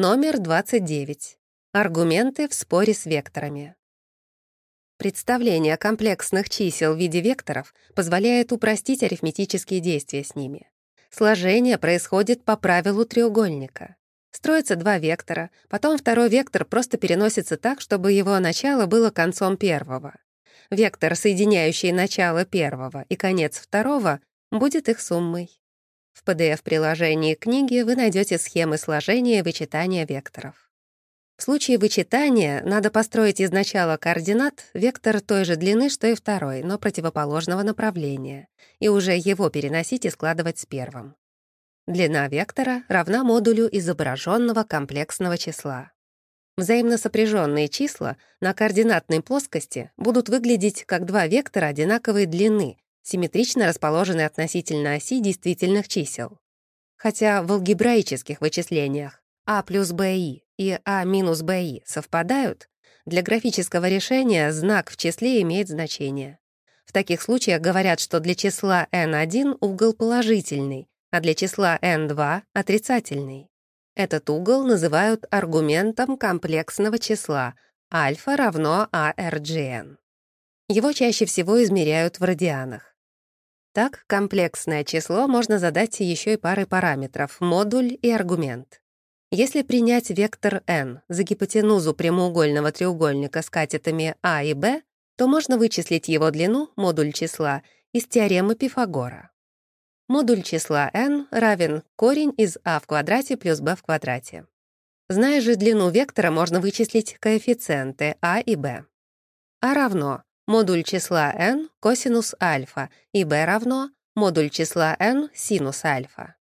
Номер 29. Аргументы в споре с векторами. Представление комплексных чисел в виде векторов позволяет упростить арифметические действия с ними. Сложение происходит по правилу треугольника. Строятся два вектора, потом второй вектор просто переносится так, чтобы его начало было концом первого. Вектор, соединяющий начало первого и конец второго, будет их суммой. В PDF-приложении книги вы найдете схемы сложения и вычитания векторов. В случае вычитания надо построить из начала координат вектор той же длины, что и второй, но противоположного направления, и уже его переносить и складывать с первым. Длина вектора равна модулю изображенного комплексного числа. Взаимно сопряженные числа на координатной плоскости будут выглядеть как два вектора одинаковой длины, симметрично расположенные относительно оси действительных чисел. Хотя в алгебраических вычислениях а плюс bi и а минус bi совпадают, для графического решения знак в числе имеет значение. В таких случаях говорят, что для числа n1 угол положительный, а для числа n2 — отрицательный. Этот угол называют аргументом комплексного числа альфа равно argn. Его чаще всего измеряют в радианах. Так, комплексное число можно задать еще и парой параметров — модуль и аргумент. Если принять вектор n за гипотенузу прямоугольного треугольника с катетами а и b, то можно вычислить его длину, модуль числа, из теоремы Пифагора. Модуль числа n равен корень из а в квадрате плюс b в квадрате. Зная же длину вектора, можно вычислить коэффициенты а и b. а равно модуль числа n косинус альфа и b равно модуль числа n синус альфа.